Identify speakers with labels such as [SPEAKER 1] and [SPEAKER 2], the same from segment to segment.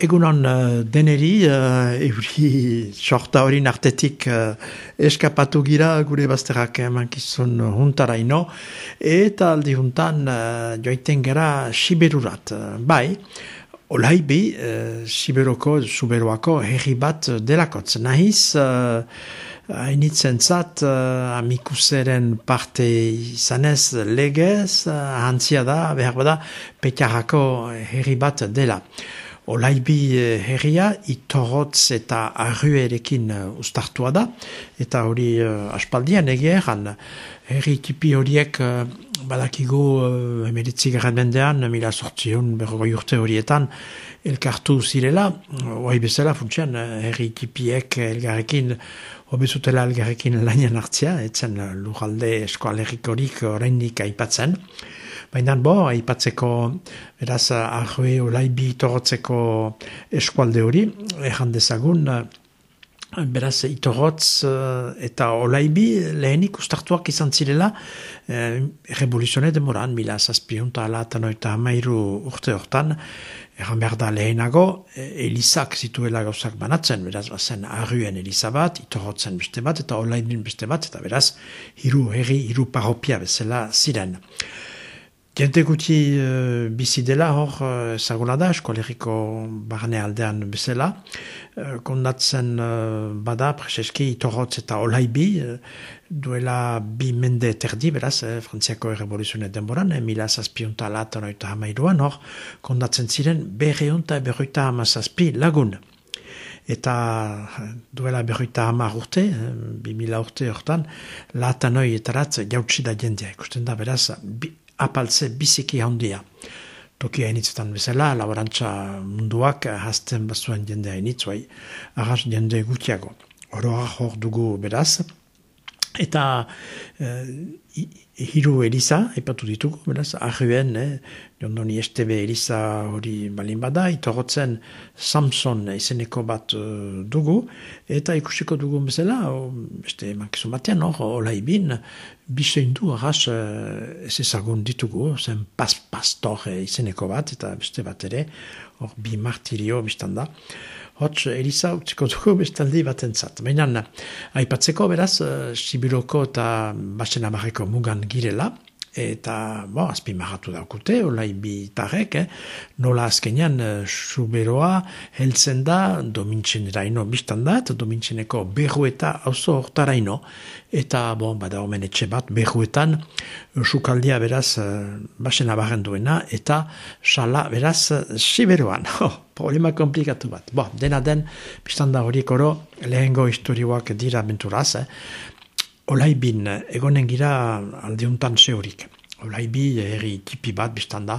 [SPEAKER 1] Egunon uh, deneri, uh, euri sorta hori nartetik uh, eskapatu gira gure bazterrak emankizun huntara ino, eta aldi huntan uh, joaiten gara siberurat. bai, olai bi, uh, siberoko, suberoako herri bat delakotz. Nahiz, uh, hainitzen zat, uh, amikuseren parte izanez legez, uh, antzia da, behar bada, petiarako herri bat dela. Olaibi eh, herria itorotz eta arruerekin uh, ustartua da, eta hori uh, aspaldian egeran, herri tipi horiek uh, badakigu uh, emeritzi garen mendean, mila sortzion berrogoi urte horietan, elkartu zirela, oai bezala funtsian, herri tipiek elgarrekin, obezutela elgarrekin lanian hartzia, etzen lujalde eskoalerikorik horreinik aipatzen, Baina, bo, aipatzeko, beraz, ahue olai bi torotzeko eskualde hori, erran dezagun, beraz, itorotz eh, eta olai bi lehenik ustartuak izan zirela, eh, revoluzione demoran, mila zazpiunta ala eta noita hamairu urte hortan, Erran behar da lehenago, eh, Elizak zituela gauzak banatzen, beraz, bazen arruen Eliza bat, itorotzen beste bat, eta olainin beste bat, eta beraz, hiru herri, hiru paropia bezala ziren. Jente guti uh, bizi dela hor uh, zaguna da, eskoleriko barne aldean bezala. Uh, kondatzen uh, bada, preseski, itorotz eta olaibi, uh, duela bi mende terdi, beraz, eh, frantziako errevoluzioa denboran, eh, mila zazpiunta latan oita hamairuan, hor, kondatzen ziren berreunta berroita hamazazpi lagun. Eta duela berroita hamar urte, bi mila urte hortan, latan oi etaratz jautsi da jendea. Ikusten da, beraz, bi, apaltze biziki handia. Toki hainitzetan bezala, laborantza munduak hasten bazuen jende hainitz, bai, arras jende gutiago. Oroa hor dugu beraz, eta eh, hiru Eliza, epatu ditugu, beraz, ahuen, eh, jondoni STB Eliza hori balin bada, itorotzen Samson izeneko bat uh, dugu, eta ikusiko dugu bezala, beste mankizu batean, hor, hola ibin, bisein du, arras, uh, ez ezagun ditugu, zen pas pastor izeneko bat, eta beste bat ere, hor, bi martirio biztan da, Hots, Elisa utziko dugu bestaldi bat entzat. Baina, aipatzeko beraz, uh, Sibiroko eta Basen Amareko mugan girela, eta bo, azpi maratu daukute, olai bitarek, eh? nola azkenean uh, suberoa heltzen da domintzen eraino biztan da, eta domintzeneko berrueta auzo hortaraino, eta bon, bada omen etxe bat berruetan sukaldia beraz uh, basen abarren duena, eta sala beraz siberoan. Problema komplikatu bat. Bo, dena den, biztan da horiek oro, lehengo historioak dira benturaz, eh? Olai bin, egonen gira aldeuntan zehorik. Olai bi, herri tipi bat, biztan da,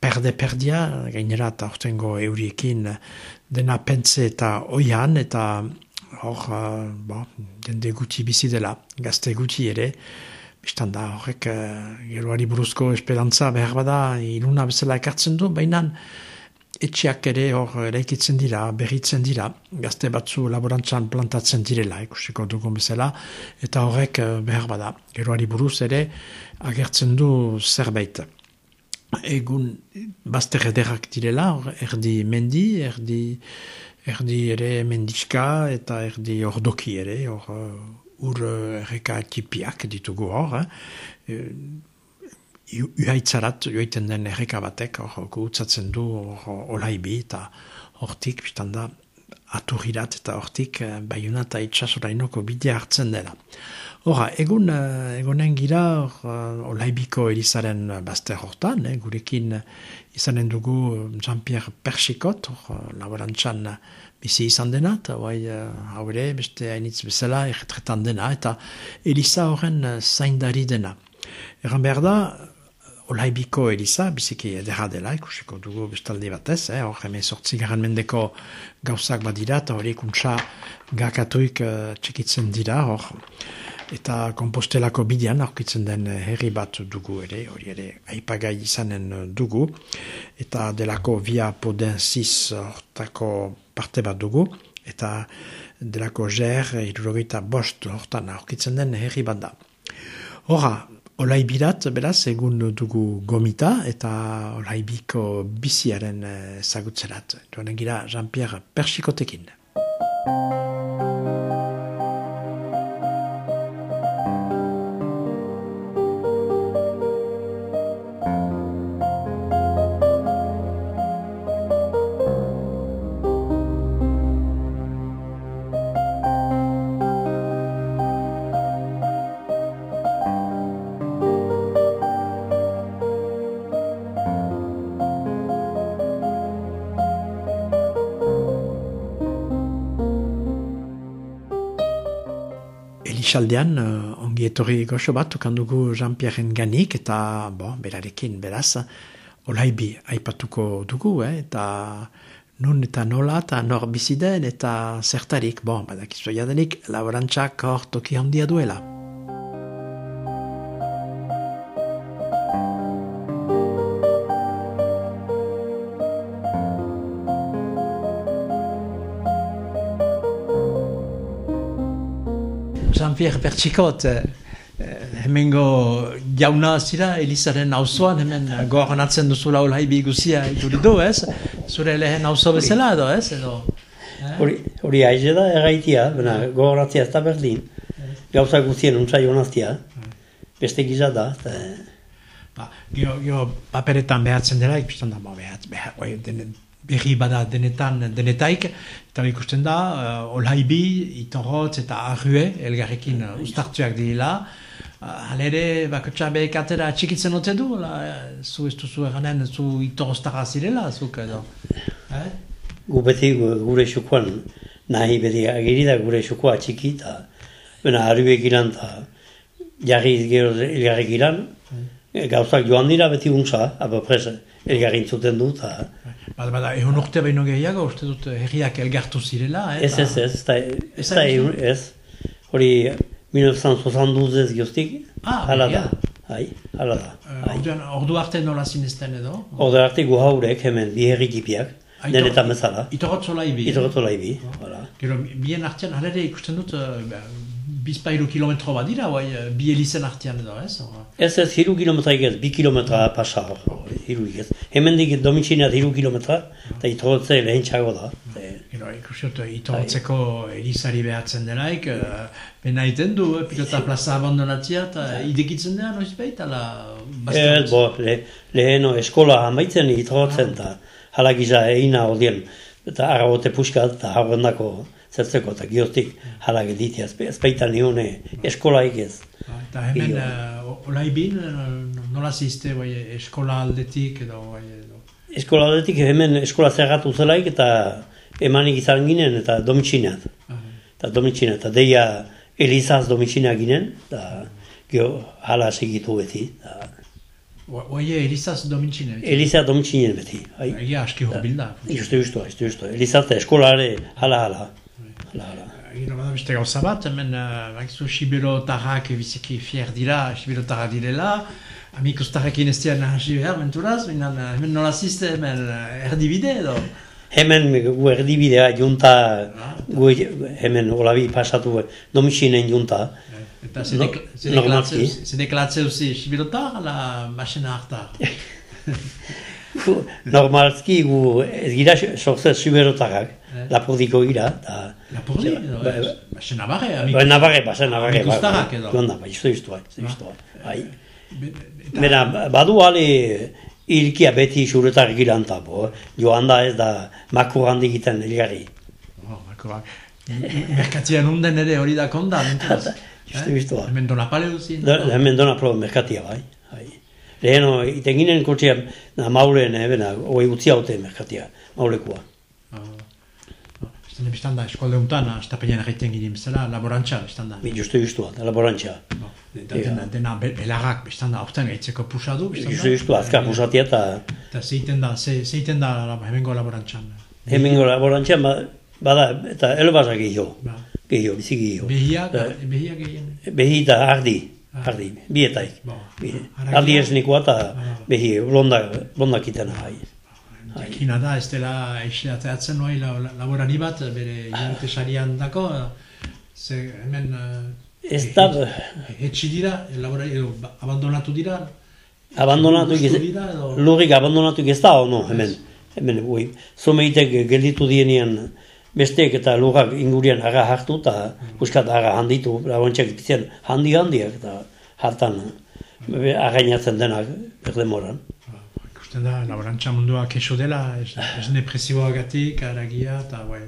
[SPEAKER 1] perde perdia, gainera eta ortengo euriekin dena pentze eta oian, eta hor, uh, bo, dende guti bizi dela, gazte guti ere, biztan da, horrek, uh, geroari buruzko esperantza behar bada, iluna bezala ekartzen du, baina, etxeak ere hor eraikitzen dira, berritzen dira, gazte batzu laborantzan plantatzen direla, ikusiko dugun bezala, eta horrek eh, behar bada, geroari buruz ere, agertzen du zerbait. Egun bazter ederrak direla, erdi mendi, erdi, erdi ere mendiska, eta erdi ordoki ere, hor uh, ur erreka tipiak ditugu hor, eh? Uhaitzarat joiten den erreka batek, hor, gutzatzen du olaibi, eta hortik, biztan da, aturirat eta hortik uh, baiuna eta itxasorainoko bidea hartzen dela. Hora, egun, uh, egonen gira uh, olaibiko erizaren bazte hortan, eh, gurekin izanen dugu Jean-Pierre Persikot, uh, laborantxan bizi izan dena, eta bai, hau ere, beste hainitz bezala, erretretan dena, eta eliza horren zaindari dena. Egan behar da, Olaibiko Elisa, biziki edera dela, ikusiko dugu bestaldi batez, eh? hor hemen sortzi garen mendeko gauzak badira, eta hori ikuntza gakatuik uh, txekitzen dira, hor. Eta kompostelako bidean aurkitzen den herri bat dugu ere, hori ere aipagai izanen dugu, eta delako via podensiz hortako parte bat dugu, eta delako ger, irurogita bost hortan aurkitzen den herri bat da. Hora, Olaibirat, beraz, egun dugu gomita eta olaibiko biziaren zagutzerat. Duan egira Jean-Pierre Persikotekin. Isaldean, uh, ongi etorri goxo bat, dugu Jean-Pierre ganik, eta, bo, berarekin, beraz, olaibi aipatuko dugu, eh, eta nun eta nola, eta nor biziden, eta zertarik, bo, badakizu jadenik, laborantzak hor toki handia duela. Jean-Pierre Pertsikot, eh, hemengo jauna zira, Elizaren hauzoan, hemen gogoan atzen duzula olai biguzia ituri du, ez? Zure lehen hauzo bezala edo, ez? Edo,
[SPEAKER 2] eh? Hori, hori aize da, erraitia, bena, gogoan atzia ez da berdin. Gauza guztien untzai honaztia, beste gizat da. Eta...
[SPEAKER 1] Ba, gio, gio, paperetan behatzen dela, ikusten da, ba, behat, behat, berri bada denetan denetaik, eta ikusten da, uh, olaibi, itorrotz eta arrue, elgarrekin uh, ustartuak direla, uh, halere, bakotxa behek atera txikitzen ote du, la, zu ez duzu eranen, zu itorroztara zirela, zuk edo.
[SPEAKER 2] Eh? Gu beti gure xukuan, nahi beti agiri da gure xukua txiki, eta bena arruek iran, eta jarri gero elgarrek iran, mm. Gauzak joan dira beti unza, apa presa, elgarrin zuten du, eta...
[SPEAKER 1] Bada, bada, egon urte baino gehiago, uste dut herriak elgartu zirela,
[SPEAKER 2] eh? Ez, ez, ez, ez, ez, ez, hori 1972 ez gioztik,
[SPEAKER 1] ah, hala
[SPEAKER 2] da, hai, hala da.
[SPEAKER 1] Uh, ordu arte nola zinezten edo?
[SPEAKER 2] Ordu arte gu haurek hemen bi herri gipiak, denetan bezala.
[SPEAKER 1] Itorotzola ibi.
[SPEAKER 2] Itorotzola ibi,
[SPEAKER 1] hala. Gero, bien artean, halere ikusten dut, bizpairu kilometro bat dira, bai, bi elizen artean edo, ez?
[SPEAKER 2] Ez ez, hiru kilometra egez, bi kilometra pasa hor, hiru egez. Hemen dik domitxineat hiru kilometra, eta itorotze lehen txago da.
[SPEAKER 1] Gero, ikusiot, itorotzeko elizari behatzen delaik, bena iten du, pilota plaza abandonatzia, eta idekitzen dira, noiz behit, ala...
[SPEAKER 2] Ez, bo, lehen eskola hamaitzen itorotzen, eta halak iza egina odien, eta arabote puskat, eta hauendako zertzeko eta giotik halak editia, ez baita nione eskola egez.
[SPEAKER 1] Ba, eta hemen, uh, olai bin, nola zizte bai, eskola aldetik edo? Bai, edo?
[SPEAKER 2] Eskola aldetik hemen eskola zergatu zelaik eta emanik izan ginen eta domitxinat. Eta domitxinat, eta deia elizaz domitxinat ginen, eta gio hala segitu beti.
[SPEAKER 1] Oie, Elizaz domintxine?
[SPEAKER 2] Eliza domintxine beti.
[SPEAKER 1] Egia aski horbilda.
[SPEAKER 2] Justo, justo, justo, justo. Elizaz eskolare hala hala.
[SPEAKER 1] Gero bada beste gauza bat, hemen uh, Sibiro Tarrak biziki fier dira, Sibiro Tarrak direla, amikus Tarrakin ez dian hasi behar, menturaz, minan, uh, hemen nola ziste, hemen uh, erdibide edo?
[SPEAKER 2] Hemen gu erdibidea junta, ah, gu hemen olabi pasatu domixinen junta.
[SPEAKER 1] Eta se deklatze uzi Sibiro Tarrak, la masena hartar?
[SPEAKER 2] Normalski gu ez gira sortzez suberotarrak, eh? lapordiko gira. Ta,
[SPEAKER 1] Lapordi? Ba, ba, ba, nabarre,
[SPEAKER 2] amik. Ba, nabarre, ba, nabarre.
[SPEAKER 1] Amikustarrak edo.
[SPEAKER 2] Gonda, ba, isto isto, isto. Bai. Bena, badu ale ilkia beti suretar giranta, bo. Joan da ez da makur handi egiten elgarri.
[SPEAKER 1] Ako, ba, merkatia nunden ere hori da konda, mentuz.
[SPEAKER 2] Juste biztua.
[SPEAKER 1] Hemen donapale duzin.
[SPEAKER 2] Da, hemen dona pro merkatia bai. bai. Leheno, iten ginen kotxea, na maulen, eh, bena, oi utzi haute merkatia, maulekua.
[SPEAKER 1] Zene biztan da, eskolde untan, astapenean egiten ginen bezala, laborantza, biztan da.
[SPEAKER 2] Biztua, da laborantza.
[SPEAKER 1] No, da, dena, dena be- belarrak, biztan da, aurten gaitzeko pusa du, biztan
[SPEAKER 2] Juste biztua, azka pusatia eta
[SPEAKER 1] Eta zeiten da, ze, zeiten da hemengo laborantzan.
[SPEAKER 2] hemengo laborantza, ba, bada, eta elbasa gehiago,
[SPEAKER 1] Ba.
[SPEAKER 2] gehiago, bizi gehiago.
[SPEAKER 1] Behiak,
[SPEAKER 2] Da,
[SPEAKER 1] behiak gehien.
[SPEAKER 2] Behi eta ardi,
[SPEAKER 1] Ah.
[SPEAKER 2] ardi, bietaik.
[SPEAKER 1] Ba.
[SPEAKER 2] Bi-
[SPEAKER 1] Haragia-
[SPEAKER 2] Ardi esnikoa eta
[SPEAKER 1] Ah.
[SPEAKER 2] behi, blonda, blondak itena, bai.
[SPEAKER 1] Jakina da, ez dela eixiateatzen noi la, la, laborari bat, bere hilabete sarian dako, ze hemen... eh,
[SPEAKER 2] Ez da,
[SPEAKER 1] Etxi dira, laborari, edo, ba- abandonatu dira,
[SPEAKER 2] abandonatu ez,
[SPEAKER 1] dira edo-
[SPEAKER 2] lurrik abandonatu ez da, hemen. Hemen, ui, zomeitek gelditu dienean besteek eta lurrak ingurian ara hartu eta buskat ara handitu, labontxak bizian handi handiak eta hartan againatzen denak berdemoran.
[SPEAKER 1] Ba, ikusten da, laborantza mundua keso dela, ez, ez depresiboagatik, aragia, eta bai,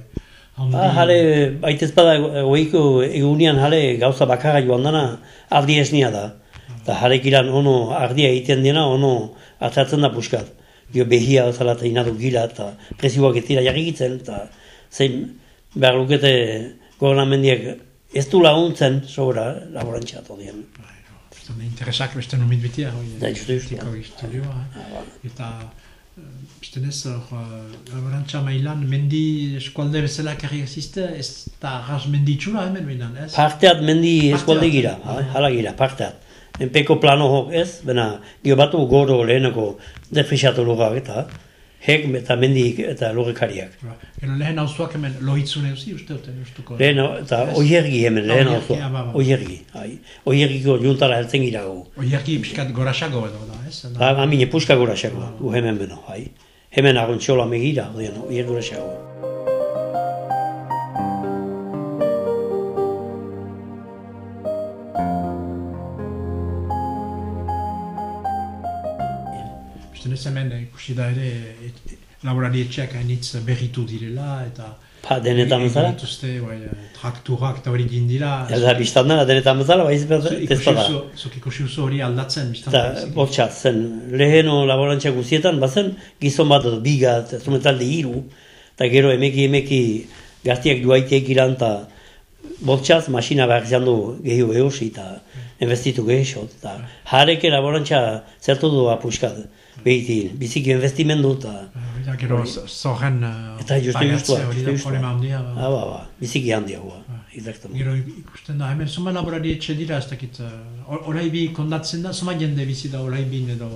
[SPEAKER 1] handi...
[SPEAKER 2] Ba, jale, baitez bada, oiko egunean jale gauza bakarra joan dana, ardi esnia da. Eta iran ono ardia egiten dena, ono atzatzen da puskat. Gio behia bezala eta inadu gila eta presioak ez dira jarrikitzen, eta zein behar lukete gobernamendiak ez du laguntzen.
[SPEAKER 1] Bai, no, ikusten da, interesak beste numit bitia, hoi,
[SPEAKER 2] Da, justu, justu.
[SPEAKER 1] tiko istudioa,
[SPEAKER 2] Ah,
[SPEAKER 1] eta beste ez, hor, laborantza mailan, mendi eskualde bezala karri existe, ez da arras menditsura hemen binan, ez?
[SPEAKER 2] Parteat mendi eskualde gira, bai, hala gira, parteat. Enpeko plano hok ez, bena, gio batu goro leheneko defrisatu lugak eta, hek eta mendik eta lurrekariak.
[SPEAKER 1] Ba, Gero lehen hauzuak hemen lohitzune uzi, uste dute, ustuko.
[SPEAKER 2] Lehen, eta
[SPEAKER 1] Ez?
[SPEAKER 2] oiergi hemen, lehen
[SPEAKER 1] Oiergi,
[SPEAKER 2] hau
[SPEAKER 1] ah, ba, ba.
[SPEAKER 2] Oiergi, ai. Oiergiko juntara heltzen gira gu.
[SPEAKER 1] Oierki pixkat goraxago edo da, ez? Da,
[SPEAKER 2] amine puska gura xako, gu hemen beno, ai. Hemen agon txola megira, odien, oier
[SPEAKER 1] ez hemen eh, ikusi da ere, et, laborari etxeak hainitz berritu direla, eta...
[SPEAKER 2] Pa, denetan bezala.
[SPEAKER 1] Egin dituzte, bai, eh, trakturak eta hori egin dira.
[SPEAKER 2] Ez da, biztan dena, denetan bezala, baiz
[SPEAKER 1] Zu-
[SPEAKER 2] bezala, ez da.
[SPEAKER 1] Zuk ikusi duzu hori aldatzen, biztan
[SPEAKER 2] Eta,
[SPEAKER 1] da,
[SPEAKER 2] bortxat, zen, leheno laborantza guzietan, bazen, gizon bat, biga, eta zumetalde hiru, eta gero emeki emeki gaztiak duaiteek iran, eta bortxat, masina behar izan du gehiago eosi, eta investitu gehiago, eta jareke laborantza zertu du apuskat, behitin, biziki investimendu, eta,
[SPEAKER 1] Ja, gero zorren uh,
[SPEAKER 2] Eta justu justua, justu
[SPEAKER 1] problema handia.
[SPEAKER 2] ah,
[SPEAKER 1] Ba.
[SPEAKER 2] ba, ba, biziki handia, ba, exactamente.
[SPEAKER 1] Gero ikusten da, hemen zuma laborari etxe dira, ez dakit, uh, orai bi kondatzen da, zuma jende bizi da orai bin edo.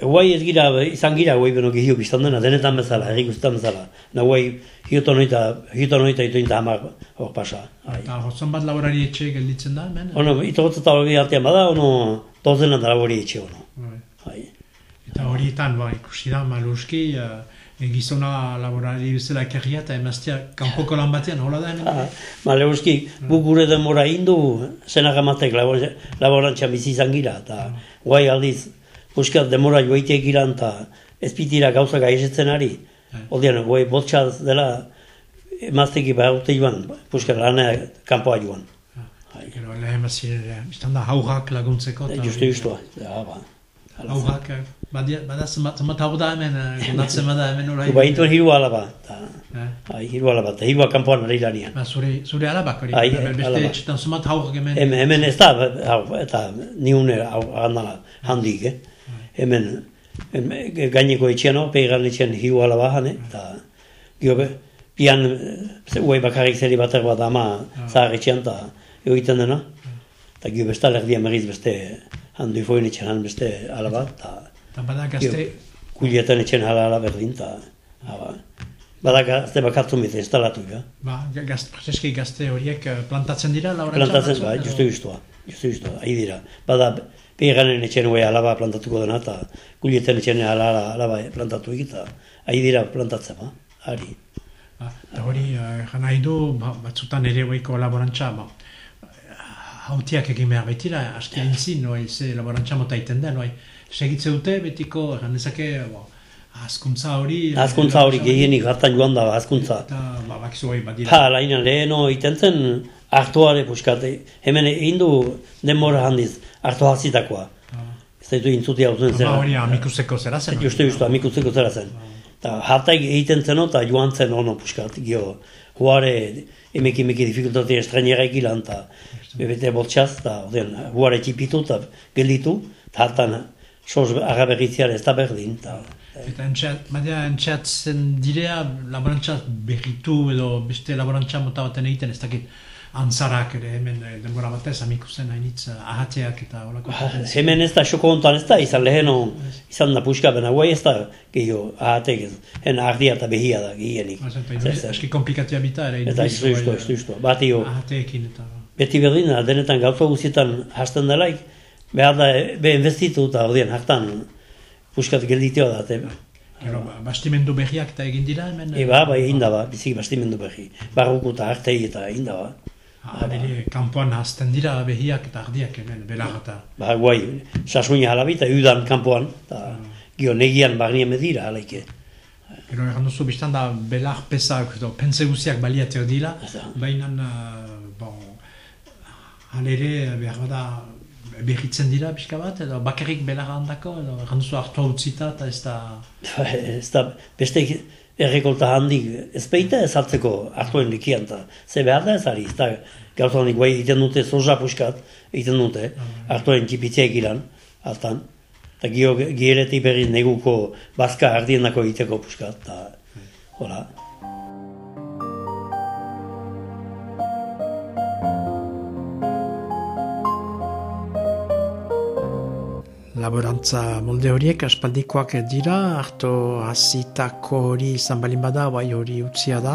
[SPEAKER 2] Guai ez gira, izan gira, guai beno gehio biztan dena, denetan bezala, errik guztan bezala. Na guai, hioto noita, hioto noita itointa hamar hor pasa.
[SPEAKER 1] Eta hor bat laborari etxe gelditzen da, hemen?
[SPEAKER 2] Ono, itogotza eta hori artean bada, ono, dozena da labori etxe, ono.
[SPEAKER 1] Bai. Eta horietan, ba, ikusi da, maluski, uh, gizona laborari bezala ekerria eta emaztea kanpoko lan batean, hola da?
[SPEAKER 2] Ah, ma lehuzki, gu gure denbora indu, zenak amatek labor- laborantza bizi izan gira, eta guai aldiz, buskat denbora joiteek iran, eta ezpitira gauzak aizetzen ari.
[SPEAKER 1] Bai.
[SPEAKER 2] Odian, guai botxaz dela, emazteki behar urte joan, buskat lana kanpoa joan. Ai.
[SPEAKER 1] Gero lehen bazien, biztan da, haurrak laguntzeko.
[SPEAKER 2] Justu, justua. Ja, ba.
[SPEAKER 1] Eh, badia, bada zenbat zenbat haur da hemen, eh, gondatzen bada hemen orai.
[SPEAKER 2] Ba, intuen hiru alaba, eta,
[SPEAKER 1] Eh?
[SPEAKER 2] ai, hiru alaba, eta hirua kanpoan ari lanian.
[SPEAKER 1] Ba, zure, zure alabak hori.
[SPEAKER 2] Ai,
[SPEAKER 1] Beste etxetan zenbat haur hemen.
[SPEAKER 2] Hemen, hemen ez da, hau, eta niune hau handala handik, eh? Hemen, hemen gaineko etxean, peigan etxean hiru alaba jane, eta gio, be, pian, uai bakarrik zeri bater bat ama zahar etxean, eta egiten dena. Eta gio besta lerdian berriz beste handu ifoin etxean han beste alaba, eta
[SPEAKER 1] Eta bada gazte,
[SPEAKER 2] kulietan etxean hala ala berdin, eta haba. Bada gazte bakartu mit instalatu, ja.
[SPEAKER 1] ba, gazte, prozeski gazte horiek eh, plantatzen dira, laurentza?
[SPEAKER 2] Plantatzen, bai, justu justua, justu justua, ahi dira. Bada, peganen etxen ue alaba plantatuko dena, eta kulietan etxen alaba, alaba plantatu egita, ahi dira plantatzen, ba, ari.
[SPEAKER 1] Ba, eta hori, eh, jan nahi du, ba, batzutan ere goiko laborantza, ba, hautiak egin behar betira, aski aintzin, noi, ze laborantza mota iten den, noi, segitze dute, betiko, egan dezake, bo, azkuntza hori...
[SPEAKER 2] Azkuntza hori gehienik hartan joan da, azkuntza.
[SPEAKER 1] Eta, ba, badakizu hori badira.
[SPEAKER 2] Ha, lainan leheno iten zen hartuare puskate. Hemen egin du denbora handiz, hartu hazitakoa. Ez daitu intzuti hau zuen
[SPEAKER 1] Ama
[SPEAKER 2] zera.
[SPEAKER 1] hori amikuseko zera zen.
[SPEAKER 2] Justu, justu, amikutzeko zera zen. Ta hartaik egiten zen eta joan zen ono puskat. Gio, huare emeki emeki dificultate estrainera ikilan, eta bebete botxaz, eta orden, huare txipitu eta gelditu, eta hartan sos agaberritziar ez da berdin. Ta,
[SPEAKER 1] Eta entxeat, baina entxeatzen direa laborantza berritu edo beste laborantza mota baten egiten ez dakit antzarak ere hemen eh, denbora batez amikusen hainitz eh, ahateak eta holako.
[SPEAKER 2] Hemen ez da xoko hontan ez da, izan leheno, izan da puska bena guai ez da, gehiago, ahatek ez, hen ardia eta behia da, gehienik. Zer.
[SPEAKER 1] Eski komplikatia bita ere.
[SPEAKER 2] Eta izu, izu, izu, izu, bati jo,
[SPEAKER 1] Ahateekin eta...
[SPEAKER 2] beti berdin, da, denetan gauza guztietan hasten delaik, behar da, be investitu eta ordean hartan puskat gelditio da, eta,
[SPEAKER 1] Gero, ba- bastimendu berriak eta egin dira hemen. eh,
[SPEAKER 2] eba, bai, egin da ba, bizik bastimendu behi, barruku eta artei eta egin da ba.
[SPEAKER 1] Adere, kanpoan hasten dira behiak eta ardiak hemen, belar eta...
[SPEAKER 2] Ba, guai, sasuina halabi eta udan kanpoan, eta gio negian barnien medira halaike.
[SPEAKER 1] Gero erran duzu, biztan da, belar pesak edo pentsa guziak baliatzea dira, baina, uh, bon, halere, behar bada, berritzen dira pixka bat, edo bakarrik belar handako, edo erran duzu hartua utzita, eta ez da...
[SPEAKER 2] ez da, beste errekolta handik ez baita ez hartzeko hartuen likian, eta ze behar da ez ari, ez da, gauza honik guai egiten dute soja puskat, egiten dute, hartuen txipitzeak ilan, hartan, eta gio, gieretik berriz neguko bazka ardienako egiteko puskat, eta, hola,
[SPEAKER 1] Laborantza molde horiek aspaldikoak dira, harto hasitako hori izan balin bada, bai hori utzia da,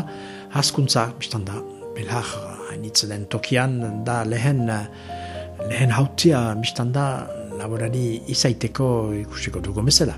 [SPEAKER 1] hazkuntza, biztan da, belar hainitz den tokian, da lehen, lehen hautia, biztan da, laborari izaiteko ikusiko dugu bezala.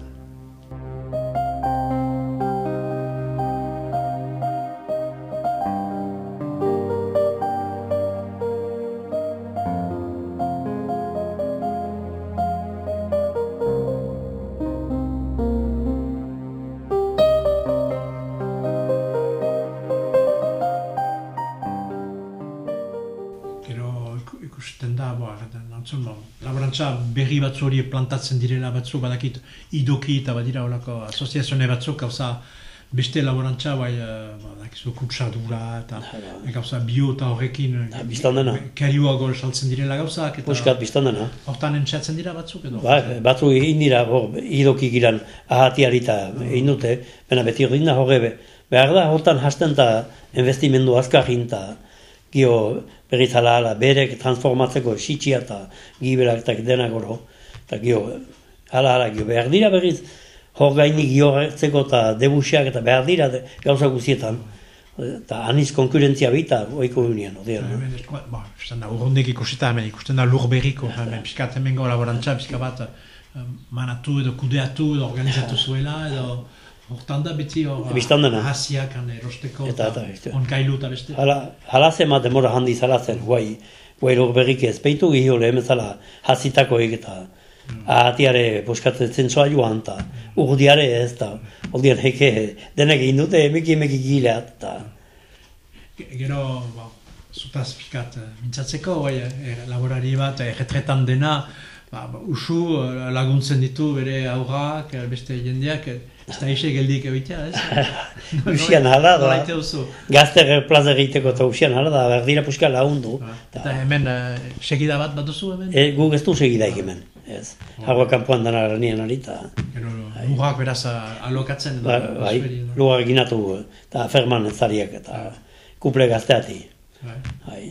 [SPEAKER 1] Berri batzu hori plantatzen direla batzu, badakit idoki eta badira holako asoziazione batzuk, gauza beste laborantza, bai, eh, badakizu kutsadura eta gauza bio eta horrekin
[SPEAKER 2] Da, dena.
[SPEAKER 1] kariuago saltzen direla gauzak, eta
[SPEAKER 2] puskat biztan dena.
[SPEAKER 1] hortan entxeatzen dira batzuk edo?
[SPEAKER 2] Ba, batzu egin dira, hor, idokik iran ahatiari eta egin dute, baina beti ordin da horre, be- behar da hortan hasten eta investimendu azkarrin eta gio berriz hala hala berek transformatzeko sitxia eta giberak eta denak oro, eta gio hala hala gio behar dira berriz hor gainik gio hartzeko eta debusiak eta behar dira de, gauza guztietan, eta aniz konkurentzia bita, oiko unian, odean.
[SPEAKER 1] Hemen esko- ba, ikusten da, urrundik ikusita hemen, ikusten da lur berriko, hemen, pixkat hemengo laborantza, pixka bat, eh, manatu edo kudeatu edo organizatu zuela, edo hortan da beti hor
[SPEAKER 2] Bistan dena.
[SPEAKER 1] hasiak han erosteko,
[SPEAKER 2] Eta- eta, beste.
[SPEAKER 1] onkailu eta beste.
[SPEAKER 2] Hala, hala zema demora handi zala zen, guai, guai lor berrik ez peitu gehio lehen bezala hasitako eta ahatiare puskatzen zentzoa joan, eta urdiare ez, eta ordian heke denek egin dute emeki emeki gileat, eta
[SPEAKER 1] Ge- Gero, ba, zutaz pixkat eh, mintzatzeko, bai, eh, laborari bat, erretretan dena, ba, ba, usu eh, laguntzen ditu bere aurrak, eh, beste jendeak, eh, ez da ise geldik egitea, ez?
[SPEAKER 2] Usian hala da.
[SPEAKER 1] Nola ite duzu?
[SPEAKER 2] gazte plaza egiteko eta usian hala da, berdira puska lagundu.
[SPEAKER 1] Eta hemen, eh, segida bat bat duzu hemen?
[SPEAKER 2] E, guk ez du segidaik hemen, ez. Hagoa kanpoan dana lanien arita.
[SPEAKER 1] Gero, lurrak beraz ah, alokatzen edo
[SPEAKER 2] Ba, bai, lugar ginatu, eta ferman ezariak, eta kuple gazteati.
[SPEAKER 1] Bai.
[SPEAKER 2] Bai.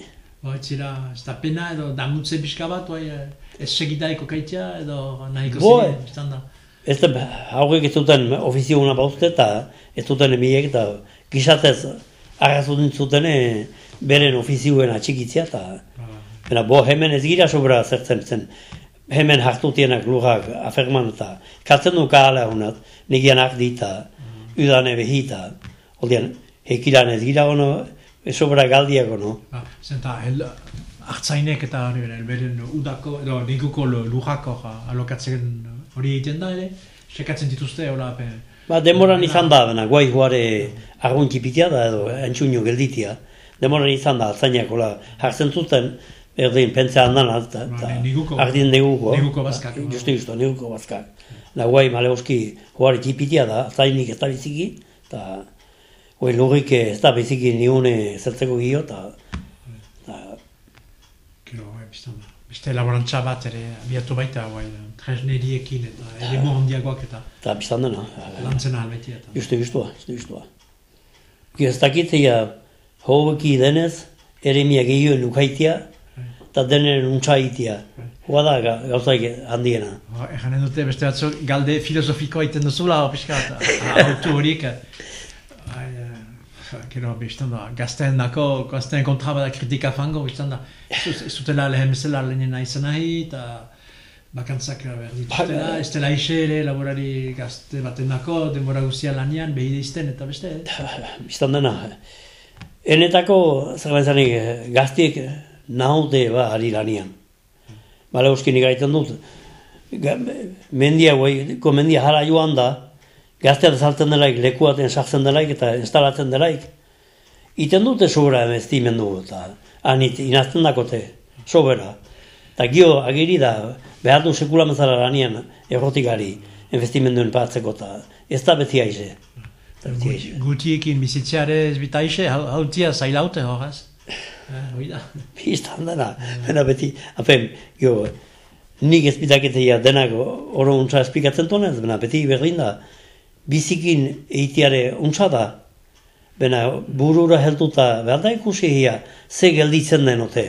[SPEAKER 1] Ba, ez da pena edo damutze pixka bat, bai, eh, ez segidaiko kaitea edo nahiko ziren, biztan da.
[SPEAKER 2] Ez da, haurek ez duten ofizio una bauzte eta ez duten emiek eta gizatez arrazun zuten eh, beren ofizioen atxikitzia eta Bena, bo, hemen ez gira sobra zertzen zen. Hemen hartutienak lurrak aferman eta katzen du kahala honat, negian ardi eta udane behita. Oldian, hekiran ez gira ono, ez sobra galdiak ono.
[SPEAKER 1] Ba, zenta, hel, hartzainek eta hori beren, udako, edo neguko lu- lurrako alokatzen hori egiten da ere, sekatzen dituzte, hola, pe,
[SPEAKER 2] Ba, demoran izan da, bena, guai joare argun txipitia da edo entxuño gelditia. Demoran izan da, zainak hola jartzen zuten, erdin pentsa handan, eta
[SPEAKER 1] Ba, neguko.
[SPEAKER 2] ardien neguko.
[SPEAKER 1] Neguko bazkak.
[SPEAKER 2] Ba, Justu, justu, neguko bazkak. Da, guai maleoski joare txipitia da, zainik ez da biziki, eta guai lurrik ez da biziki niune zertzeko gio, eta eta
[SPEAKER 1] Gero, bai, biztan da. Beste laborantza bat ere abiatu baita, bai, tresneriekin eta ere handiagoak eta
[SPEAKER 2] eta biztan dena.
[SPEAKER 1] lantzen albeti eta.
[SPEAKER 2] Justu, justua, justu, justua. Ez dakit, ja, hobeki denez, eremia gehioen lukaitia, eta denen untsaitia. Hoa da ga- gauzaik handiena.
[SPEAKER 1] Ba, Eganen dute beste batzuk galde filosofikoa iten duzula, pixka, autu horiek. Gero, biztan da, gazteen dako, gazteen kontra bada kritika fango, biztan da, ez dut- ez dutela lehen bezala lehenena izan nahi, eta bakantzak behar dituztela, ez dela ixe ere laborari gazte baten dako, denbora guzia lanian, behide izten eta beste, eh?
[SPEAKER 2] Biztan dena. Enetako, zer zanik, gaztiek naute ba ari lanian. Bale uskin dut. Mendia, guai, ko mendia jara joan da, gazteat saltzen delaik, lekuaten sartzen delaik eta instalatzen delaik. Iten dute sobera emestimendu eta anit inazten dakote, sobera. Eta gio agiri da, behar du sekula mezala lanian errotikari investimenduen patzeko eta ez da beti aize. Aize.
[SPEAKER 1] Gutiekin bizitzeare ez bita hau- hautia zailaute horaz. Eh, hoi da.
[SPEAKER 2] Biztan dena, bena beti, apen, jo, nik ez bitaketea denak oro untza esplikatzen tonez, bena beti berdin da, bizikin eitiare untza da, bena burura helduta, behar da ikusi hia, ze gelditzen den ote.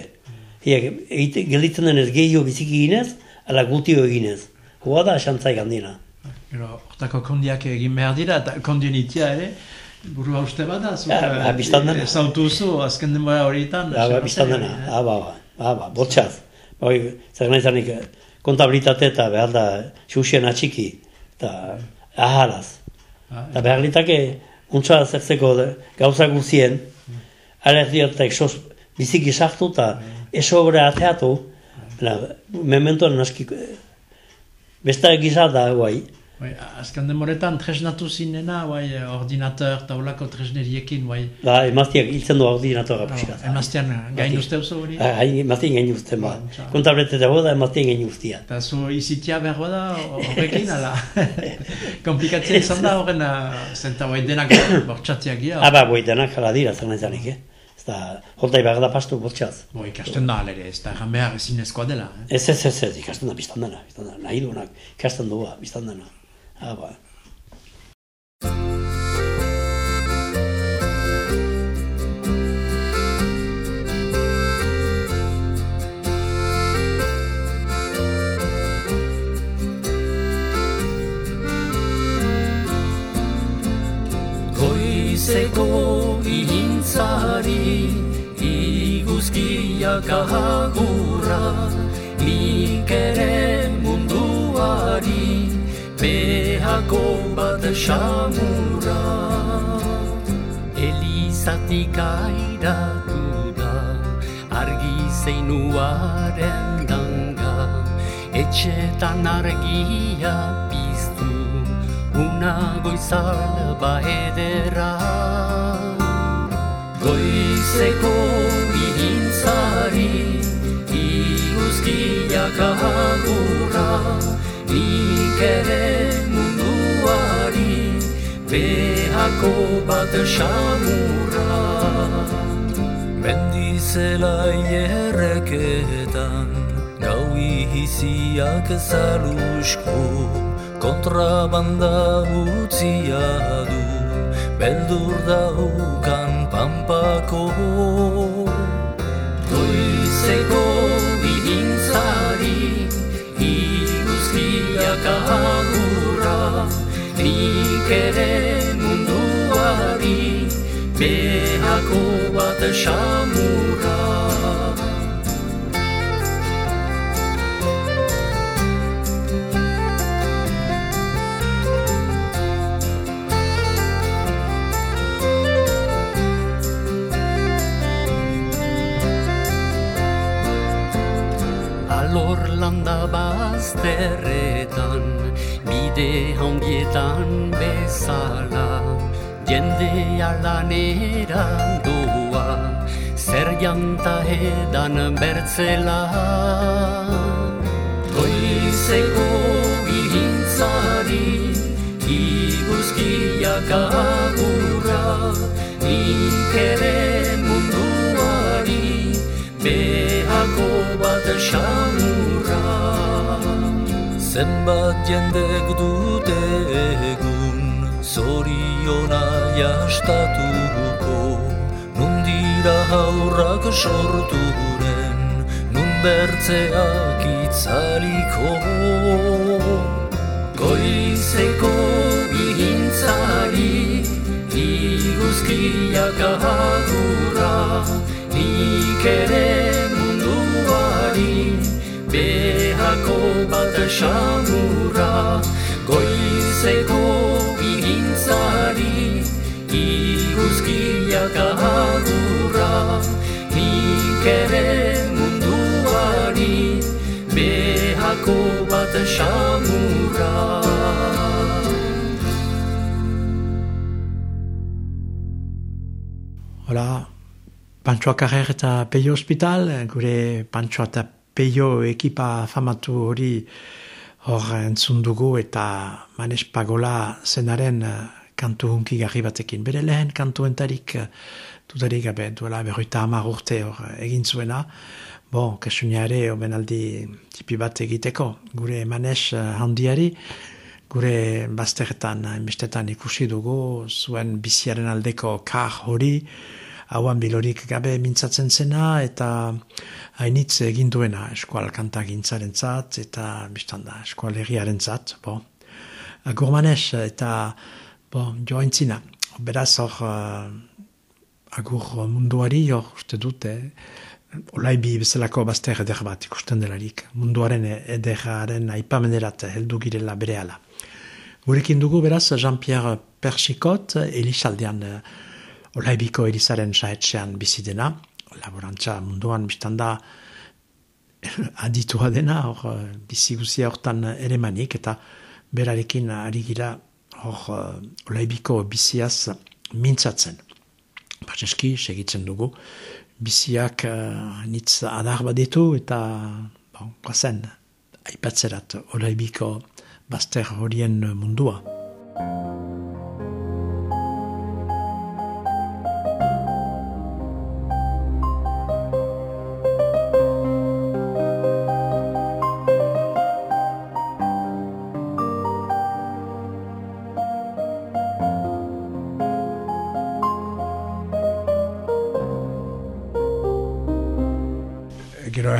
[SPEAKER 2] Hia, eite, gelditzen denez gehiago biziki ginez, ala gutio eginez. Hoa da asantzaik handina.
[SPEAKER 1] Gero, hortako kondiak egin behar dira, eta kondien itia ere, burua uste bada, zuk,
[SPEAKER 2] Ja, ba, dena.
[SPEAKER 1] ez autuzu, azken denbora horietan.
[SPEAKER 2] Da, ba, biztan dena,
[SPEAKER 1] eh?
[SPEAKER 2] ah, ba, ba, ah, ba, botxaz. Ba, hoi, zer nahi zanik, kontabilitate eta behar da, xuxien atxiki, eta ahalaz. Eta behar litake, untsa zertzeko gauza guzien, alergiotek sos biziki sartu eta esobre ateatu, mementoan naski, besta gisa da, guai,
[SPEAKER 1] Bai, azken denboretan tresnatu zinena, bai, ordinateur eta olako tresneriekin, bai,
[SPEAKER 2] da, emaztiak hiltzen du ordinatorra pixkat.
[SPEAKER 1] emaztean gain uste oso hori.
[SPEAKER 2] Ah, Hain emaztien gain uzten, ba.
[SPEAKER 1] Ba.
[SPEAKER 2] Kontablete dago da emaztien gain uztia.
[SPEAKER 1] Eta zu izitia behar da horrekin, ala. Komplikatzea izan da horren, zenta bai denak bortxatziak gira.
[SPEAKER 2] Aba, boi, denak jala dira, zer nahi zanik, eh? Ez da, holtai behar da pastu botxaz.
[SPEAKER 1] Bo, ikasten da alere, ez da behar ezinezkoa dela. Eh?
[SPEAKER 2] Ez, ez, ez, ez, ikasten da, biztan dena, biztan dena, nahi duenak, ikasten dugu, biztan dena. Aba,
[SPEAKER 3] Goizeko ihintzari iguzkiak agurra Nik ere behako bat samurra Elizatik airatu da argi zeinuaren danga Etxetan argia piztu. Una goizal baedera Goizeko bihintzari iguzkiak agurra Nik ere munduari behako bat samurra. Mendizela erreketan Gau ihiziak zalusko Kontrabanda utzia du Beldur daukan pampako. Goizeko Agurra Nik ere munduari Behako bat samurra Alor landa bazterretan bide hongietan bezala. Jendea lanera doa Zer janta edan bertzela. Goizeko bihintzari Iguzkiak agurra Nik ere munduari Behako bat samurra Zenbat jendek dute egun Zoriona jastatuko Nun dira haurrak sorturen Nun bertzeak itzaliko. Goizeko bihintzari Iguzkiak agurra Nik ere munduari Behako bat samurra Goizeko bihintzari Iguzkiak agurra Nik ere munduari Behako bat samurra
[SPEAKER 1] Hola, Pantsoa Carrer eta Peio Hospital, gure Pantsoa eta Peio ekipa famatu hori hor entzun dugu eta Manes Pagola zenaren eh, kantu hunki garri batekin. Bere lehen kantuentarik eh, dudarik gabe duela berroita hamar urte hor egin zuena. Bon, kasuneare omenaldi tipi bat egiteko. Gure Manes eh, handiari, gure bazterretan, hainbestetan ikusi dugu, zuen biziaren aldeko kar hori, hauan bilorik gabe mintzatzen zena, eta hainitz egin duena eskual kanta gintzaren zat, eta biztan da, eskual herriaren zat, bo. Agur manez, eta bo, joaintzina, beraz hor, uh, agur munduari, hor, uste dute, olaibi bezalako bazter eder bat ikusten delarik, munduaren ederaren aipamenerat heldu girela berehala. Gurekin dugu beraz Jean-Pierre Persikot, Elisaldean uh, Olaibiko Elizaren sahetxean bizi dena, laborantza munduan biztan da aditua dena, hor bizi guzia hortan ere manik, eta berarekin ari gira hor Olaibiko biziaz mintzatzen. Batzeski, segitzen dugu, biziak uh, nitz adar baditu eta bon, guazen, aipatzerat Olaibiko bazter horien mundua.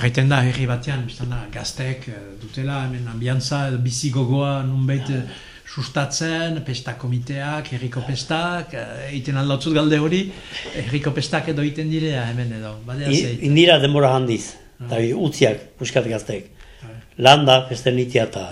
[SPEAKER 1] Erraiten da herri batean, biztan da, gaztek eh, dutela, hemen ambiantza, bizi gogoa nunbait eh, sustatzen, pesta komiteak, herriko pestak, eh, egiten aldautzut galde hori, herriko pestak edo egiten direa hemen edo,
[SPEAKER 2] I-. Indira denbora handiz, eta utziak, puskat gaztek. Landa, pesten itia eta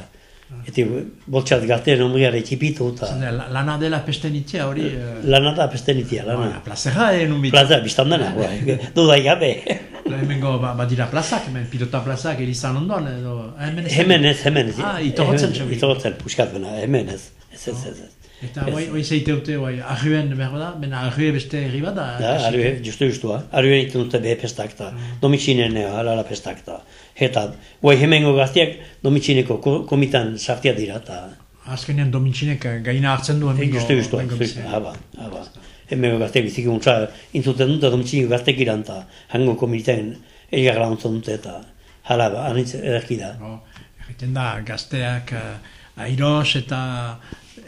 [SPEAKER 2] Eti boltsat gazteen omriare txipitu eta
[SPEAKER 1] Lana dela pesten itzea hori,
[SPEAKER 2] lana da pesten itia, lana.
[SPEAKER 1] Plazera e nunbait.
[SPEAKER 2] Plaza, biztan dena, bai, dudai gabe.
[SPEAKER 1] Hemengo ba, badira plazak, hemen pilota plazak erizan ondoan edo. ah, Hemen ez.
[SPEAKER 2] Hemen ez, hemen ez.
[SPEAKER 1] Ah, itorotzen
[SPEAKER 2] Hemen-
[SPEAKER 1] txobi.
[SPEAKER 2] Itorotzen, puskat bena, hemen ez. Ez, ez, ez. ez.
[SPEAKER 1] Eta hoi, hoi zeite dute, hoi, arruen behar da, bena arrue beste herri bat da.
[SPEAKER 2] Da, arue, justu justua. Arue egiten dute behe pestak da. Domitxinen halala pestak da. Eta, guai hemengo gaztiak domitxineko ko, komitan sartia dira, eta
[SPEAKER 1] Azkenean domintxinek gaina hartzen du hemengo.
[SPEAKER 2] justu justu,
[SPEAKER 1] bizia.
[SPEAKER 2] Haba, haba. Hemengo gaztiak biziki untza intzuten gaztek iran, eta hango komiten elgarra ontzen dute, eta hala, ba, anitz ederki da.
[SPEAKER 1] Egiten da, gazteak uh, airos eta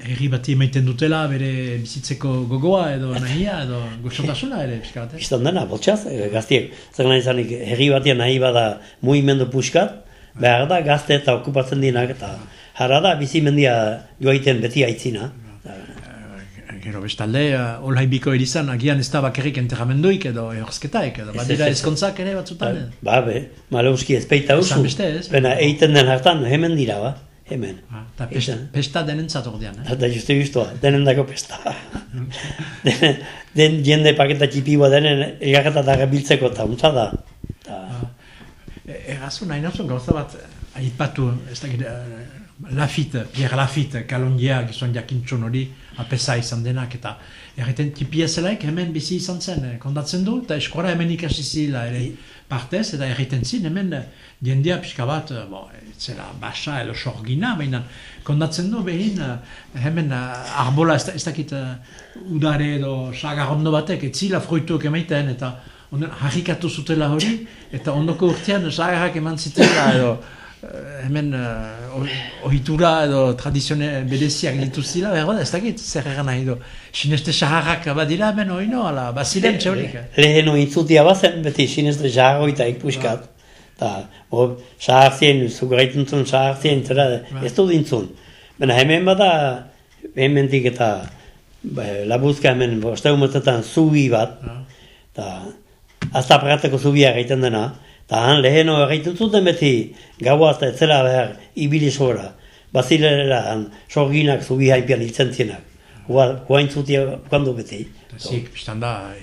[SPEAKER 1] herri bati emaiten dutela bere bizitzeko gogoa edo nahia edo goxotasuna ere, pixka bat, eh?
[SPEAKER 2] Dena, boltsaz, eh, gaztiek, zer nahi zanik, herri batean nahi bada mugimendu puskat, behar da gazte eta okupatzen dinak, eta jara da bizi mendia joaiten beti aitzina.
[SPEAKER 1] Gero bestalde, uh, olaibiko erizan agian ez da bakarrik enterramenduik edo ehorzketaik edo,
[SPEAKER 2] Ez,
[SPEAKER 1] badira
[SPEAKER 2] ez, ez.
[SPEAKER 1] ezkontzak ere batzutan. eh?
[SPEAKER 2] Ba, be, maleuski ez peita usu.
[SPEAKER 1] beste, ez?
[SPEAKER 2] Bena, eiten den hartan, hemen dira, ba, hemen.
[SPEAKER 1] Ah, Eta pesta, pesta denentzat ordean, eh?
[SPEAKER 2] Eta justu justua, denen dako pesta. den, den jende paketa txipiua denen elgarreta da biltzeko eta untza da. Ta,
[SPEAKER 1] E- Errazu nahi gauza bat eh, aipatu, ez dakit, eh, Lafite, Pierre Lafite, kalondia gizon jakintxun hori, apesa izan denak, eta erreten tipia zelaik hemen bizi izan zen, eh, kondatzen du, eta eskora hemen ikasi zila ere partez, eta erreten zin, hemen eh, jendea pixka bat, eh, bo, zela basa edo sorgina, baina kondatzen du behin eh, hemen arbola, ez, ez dakit eh, udare edo sagarrondo batek, ez zila fruituak emaiten, eta onden harrikatu zutela hori, eta ondoko urtean sagarrak eman zitela edo, hemen uh, ohitura edo tradizione bereziak ditu zila, behar ez dakit, zer egan nahi do. Sineste saharrak badira hemen oino, ala, baziren txaurik. eh?
[SPEAKER 2] Lehen intzutia bazen, beti sinezte jagoita ikuskat. Ta, bo, sahartzien, zugaitun zuen sahartzien, zera, ez du dintzun. Baina hemen bada, hemendik eta ba, labuzka hemen, bosteumetetan zubi bat, eta azta prakateko zubia egiten dena, eta han leheno egiten zuten beti gaua azta ez zela behar ibili zora. Bazilera han sorginak zubi haipian hiltzen zienak. Guain zutia kuando beti.
[SPEAKER 1] Zik, biztan da,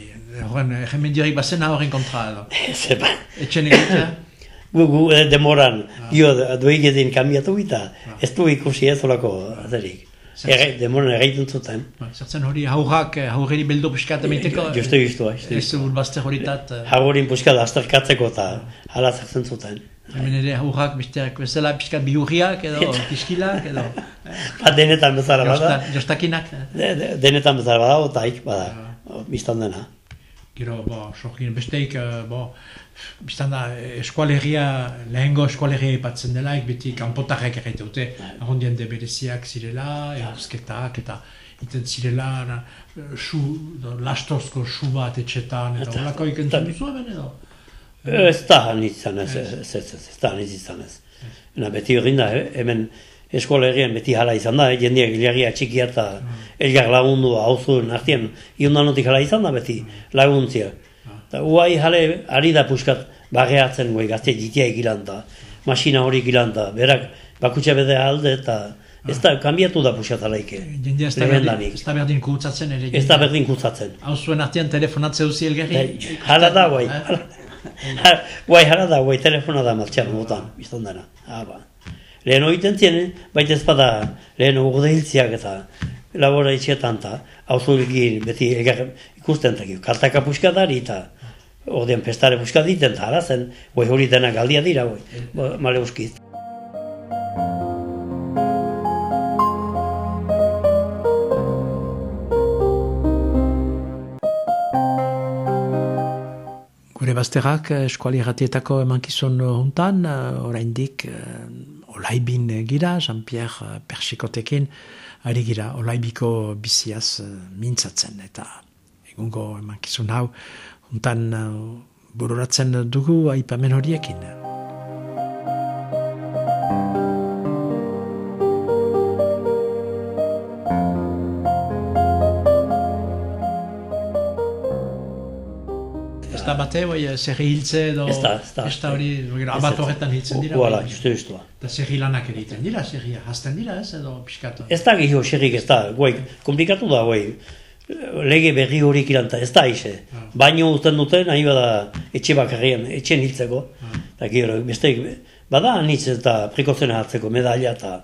[SPEAKER 1] horren, hemen direk bazena horren kontra edo.
[SPEAKER 2] Zeba.
[SPEAKER 1] Etxen egitea,
[SPEAKER 2] Gu, gu eh, demoran, gio duegetin kambiatu bita, ez du ikusi ez olako azerik. Ege, demoran egiten zuten.
[SPEAKER 1] ba, zertzen hori haurrak, eh, haurreri beldo piskat emeiteko,
[SPEAKER 2] Justu justu, justu.
[SPEAKER 1] ez urbazte horitat, eh,
[SPEAKER 2] Hagorin puskat azterkatzeko eta hala zertzen zuten.
[SPEAKER 1] hemen ere haurrak besteak bezala piskat bihurriak edo, kiskilak edo,
[SPEAKER 2] Ba, denetan bezala bada,
[SPEAKER 1] jostakinak. eh.
[SPEAKER 2] de, de, denetan bezala bada, otaik bada, biztan dena.
[SPEAKER 1] Gero, bo, sorgin besteik, eh, bo, biztan da, eskualegia, lehengo eskualegia ipatzen delaik, beti kanpotarrek erraite dute, arrondien de bereziak zirela, eusketak, eta iten zirela, na, su, do, lastozko su bat etxetan, eta holako ikentzen duzu hemen edo?
[SPEAKER 2] Ez da hanitz izan ez, ez, ez, ez, ez da hanitz izan ez. Beti egin da, eh, hemen eskolegian beti hala izan da, eh, jendia gilagia txikia eta elgar lagundu hauzuen artean, iundanotik hala izan da beti laguntzia. Eta guai jale ari da puskat bageatzen guai gazte jitia egilan da, masina hori egilan da, berak bakutsa bede alde eta ez da, kanbiatu da puskat alaike.
[SPEAKER 1] Jendea ez da berdin, ez da berdin kutsatzen ere.
[SPEAKER 2] Ez da berdin kutsatzen.
[SPEAKER 1] Hau zuen artean telefonatze uzi elgerri.
[SPEAKER 2] Bai, Hala da, guai.
[SPEAKER 1] Eh?
[SPEAKER 2] Ha- Guai, hala da, guai, telefona da martxan motan, biztan dena. Ah, ba. Lehen oiten ziren, baita ez bada, lehen hiltziak eta labora itxetan eta hauzu beti elgar ikusten taki, kartaka puskadari eta ordean pestare puskaditen eta hala zen, guai hori dena galdia dira, guai, ba, male uskiz.
[SPEAKER 1] Gure bazterrak eh, eskuali ratietako emankizun hontan, eh, oraindik eh, olaibin eh, gira, Jean-Pierre eh, Persikotekin, ari gira olaibiko biziaz eh, mintzatzen, eta egungo emankizun hau hontan eh, bururatzen dugu aipamen horiekin. Bate, bai, zerri hiltze edo...
[SPEAKER 2] Ez da, ez da.
[SPEAKER 1] Ez da hori, gero, abat horretan hiltzen dira.
[SPEAKER 2] Voilà, justu, justua.
[SPEAKER 1] Eta zerri lanak egiten dira, zerria, hasten dira ez, edo pixkatu.
[SPEAKER 2] Ez da gehiago xerrik ez da, guai, komplikatu da, guai, lege berri horik iranta, ez da ize. Baino uzten duten, nahi bada etxe bakarrian, etxen hiltzeko, eta gero, beste, bada anitz eta prekozena hartzeko medaila eta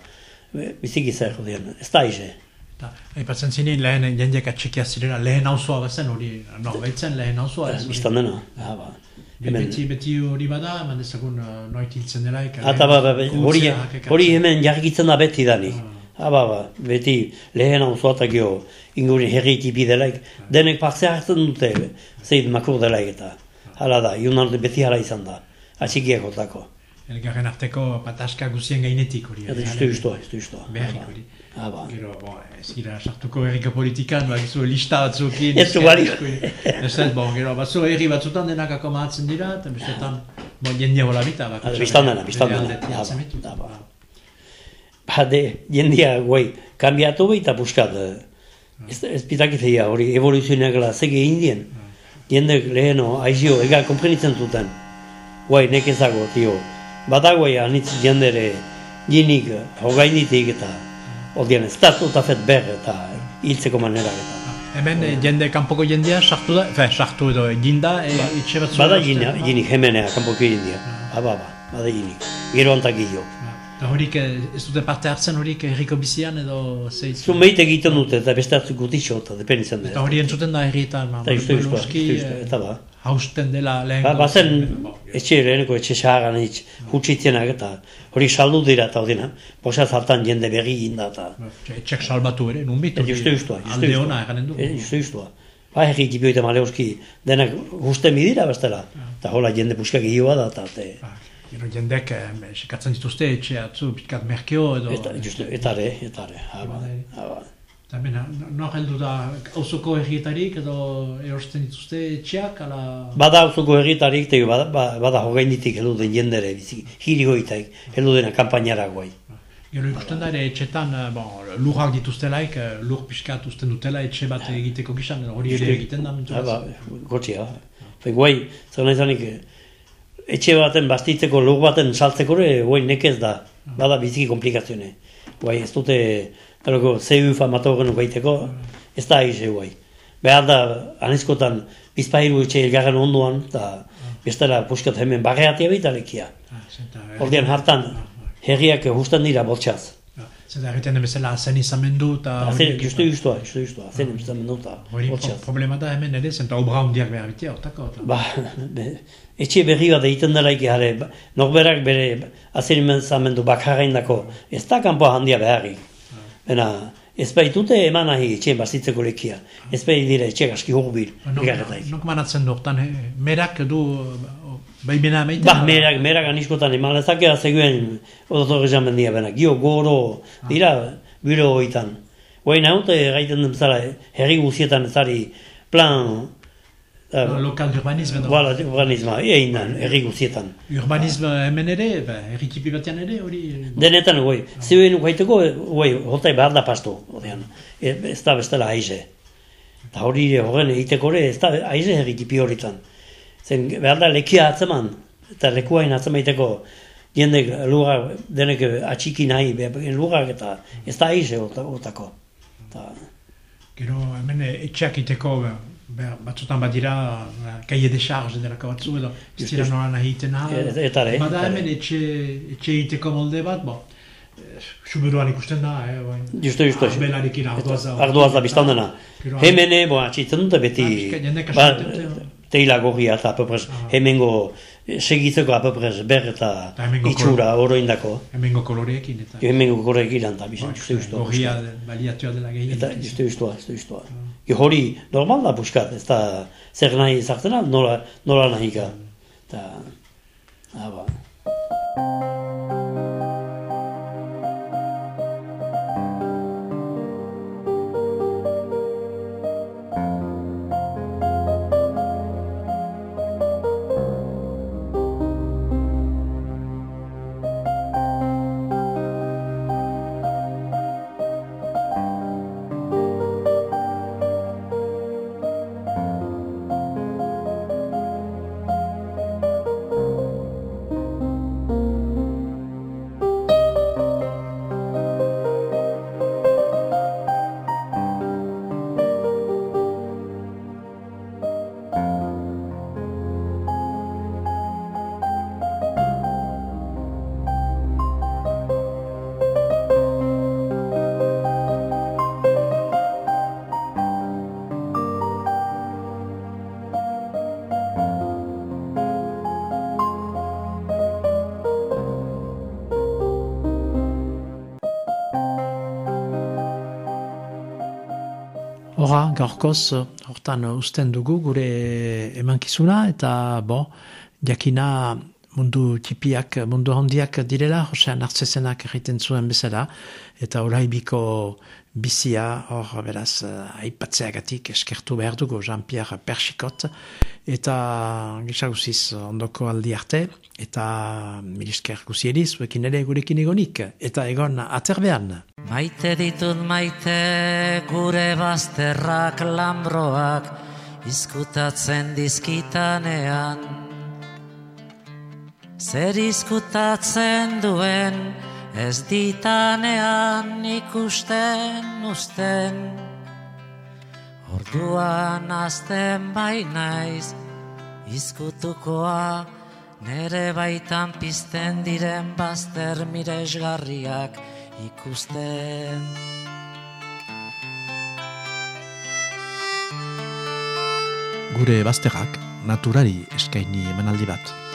[SPEAKER 2] e, biziki zer jodean, ez da ize.
[SPEAKER 1] Eta, aipatzen zinen lehen jendeak atxikia zirela, lehen auzoa bazen hori, norbaitzen lehen auzoa ez. hori.
[SPEAKER 2] Biztan dena, ah, ba. Hemen,
[SPEAKER 1] Beti, beti hori bada, eman dezagun uh, noit hiltzen delaik.
[SPEAKER 2] Ata ba, ba, hori, hori hemen jargitzen da beti danik. Ah, ba, ba, beti lehen hau zoatak jo, ingurin herri tipi delaik, denek parte hartzen dute, zeit makur delaik eta. Hala da, iunan beti hala izan da, atxikiak otako.
[SPEAKER 1] Elgarren arteko pataska guzien gainetik hori.
[SPEAKER 2] Eta
[SPEAKER 1] eh,
[SPEAKER 2] justu, justu, justu, justu.
[SPEAKER 1] Beharrik hori.
[SPEAKER 2] Ah, ba.
[SPEAKER 1] Gero, bo, ez gira sartuko herriko politikan, ba, gizu lista batzukin.
[SPEAKER 2] Ez du balio.
[SPEAKER 1] Ez ez, bo, gero, batzu herri batzutan denak akomatzen dira, eta bestetan, bo, jende hola bita.
[SPEAKER 2] Ah, bistan dena, bistan dena. Ah, ba, ah, ba. Ba, de, jendia, guai, kambiatu behi eta puskat. eh, Ez, ez pitakizia hori evoluzionak la zege indien. Jende leheno, aizio, ega komprenitzen zuten. Guai, nek ezago, tio. Bada guai, anitz jendere, jinik, hogainitik eta, odian, ez da eta fet ber eta hiltzeko manera eta.
[SPEAKER 1] Hemen eh, jende, kanpoko jendea sartu da, fe, sartu edo ginda, e, itxe batzu.
[SPEAKER 2] Bada jinik, jinik hemenea, kanpoko jindia. Ba, ba, ba, bada jinik. Gero antak gillo.
[SPEAKER 1] Eta horik eh, ez dute parte hartzen horik herriko bizian edo zeiz.
[SPEAKER 2] Zu meite egiten dute, eta beste hartzuk gutixo, eta depen izan
[SPEAKER 1] Eta
[SPEAKER 2] da.
[SPEAKER 1] hori entzuten da herrietan, ma,
[SPEAKER 2] Eta justu justua,
[SPEAKER 1] Noski,
[SPEAKER 2] justu justua,
[SPEAKER 1] eh,
[SPEAKER 2] eta ba.
[SPEAKER 1] Hausten dela lehen.
[SPEAKER 2] Ba, bazen etxe leheneko etxe sahagan hitz hutsitzenak eta hori saldu dira eta odina. Bosa zartan jende berri inda eta...
[SPEAKER 1] Etxek salbatu ere, nun bit.
[SPEAKER 2] Eta justu justua, justu
[SPEAKER 1] Alde ona eganen du.
[SPEAKER 2] Eh, Justu justua. Ba, herri txipio eta maleuski denak gusten bidira bestela. Eta hola jende puskak gioa da eta... Te,
[SPEAKER 1] Ba, Gero jendek, eh, sekatzen dituzte etxe atzu, pitkat merkeo edo...
[SPEAKER 2] eta, justu, etare, etare. Ha, ba, ha, ba.
[SPEAKER 1] Eta bena, nor heldu da, auzoko herrietarik edo erosten dituzte etxeak, ala...
[SPEAKER 2] Bada auzuko herritarik, te, bada, ba- bada hogainitik heldu den jendere, bizi, hiri goitaik, heldu dena kampainara guai.
[SPEAKER 1] Gero ikusten da ere etxetan, eh, bon, lurrak dituztelaik, eh, lur pixkat usten dutela etxe bat egiteko gizan, hori ere egiten da,
[SPEAKER 2] Ha, ba,
[SPEAKER 1] menturaz.
[SPEAKER 2] gotxia. Fe, guai, zer nahi zanik, etxe baten bastitzeko, lur baten saltzeko ere, guai nekez da, bada biziki komplikazione. Guai, ez dute, taloko, zeu famatu genu gaiteko, ez da aize guai. Behar da, anizkotan, bizpairu etxe elgarren onduan, eta bestela puskat hemen barreatia bitalekia.
[SPEAKER 1] Ah, zenta, eh,
[SPEAKER 2] Ordean hartan, herriak justen dira botxaz.
[SPEAKER 1] ah, Zenta egiten den bezala zen izamendu eta...
[SPEAKER 2] Azen, justu justua, justu justua, zen emzten menduta,
[SPEAKER 1] Hori problema da hemen ere, zenta obra hundiak behar bitea, otako. eta-
[SPEAKER 2] Ba, be, etxe berri bat egiten dela ba, norberak bere azerimen zamendu bakarrain dako, ez da kanpo handia beharri. Bena, ez baitute eman nahi etxe bazitzeko lekia, ez bai dira etxe aski hurbil,
[SPEAKER 1] Nok,
[SPEAKER 2] egarretaik.
[SPEAKER 1] nok manatzen du, hortan, eh, merak du, baimena meiten?
[SPEAKER 2] Ba, merak, merak aniskotan eman lezakea zeguen odotor esan bendia bena, gio goro dira biro hoitan. Guain haute gaiten den bezala, herri guzietan ezari plan, uh,
[SPEAKER 1] lokal urbanisme edo.
[SPEAKER 2] Voilà, urbanisma, egin herri guzietan.
[SPEAKER 1] Urbanisme hemen ere, ba, herri tipi batean ere, hori... eh,
[SPEAKER 2] Denetan, goi, zuen ukaiteko, goi, hotai behar da pastu, odean. E, ez da bestela aize. Eta hori horren egiteko ere, ez da aize herritipi horitan. Zen, behar da lekia atzeman, eta lekuain atzemaiteko, jendek lurra, denek atxiki nahi, lurrak eta ez da aize hota- hotako. Eta,
[SPEAKER 1] Gero hemen eh, etxeak iteko, ba, ba, batzutan badira, ba, kaie de charge delako batzu edo, ez dira nola nahi iten nahi.
[SPEAKER 2] Et- etare,
[SPEAKER 1] Bada
[SPEAKER 2] etare.
[SPEAKER 1] hemen etxe, etxe iteko molde bat, bo, eh, sumeruan ikusten da, eh, bain.
[SPEAKER 2] justu, justu.
[SPEAKER 1] Arbelarekin ardoaz da.
[SPEAKER 2] Ardoaz da biztan dena. Hemene, bo, atxitzen dute beti,
[SPEAKER 1] Ah,
[SPEAKER 2] ba, teila gorria eta apeprez,
[SPEAKER 1] Ah.
[SPEAKER 2] hemengo eh, segitzeko apeprez ber eta
[SPEAKER 1] Eta
[SPEAKER 2] itxura oroindako.
[SPEAKER 1] Hemengo koloreekin eta...
[SPEAKER 2] Hemengo korrek ilan da, bizan,
[SPEAKER 1] Ba,
[SPEAKER 2] justu, justu.
[SPEAKER 1] Gorria baliatua dela gehien.
[SPEAKER 2] Eta justu, justua, justu, Ge hori, normal da buskat, ez da zer nahi zartena, nola, nola nahika. Eta, ah, ba.
[SPEAKER 1] Hora, gaurkoz, hortan usten dugu gure emankizuna, eta bo, jakina mundu tipiak, mundu handiak direla, Josean Artzezenak egiten zuen bezala, eta oraibiko bizia, hor, beraz, aipatzeagatik eskertu behar dugu Jean-Pierre Persikot, eta gisa guziz ondoko aldi arte, eta milisker guzieliz, zuekin ere gurekin egonik, eta egon aterbean.
[SPEAKER 4] Maite ditut maite gure bazterrak lambroak izkutatzen dizkitanean. Zer izkutatzen duen ez ditanean ikusten usten. Orduan azten bai naiz izkutukoa Nere baitan pizten diren bazter miresgarriak ikusten.
[SPEAKER 1] Gure bazterrak naturari eskaini emanaldi bat.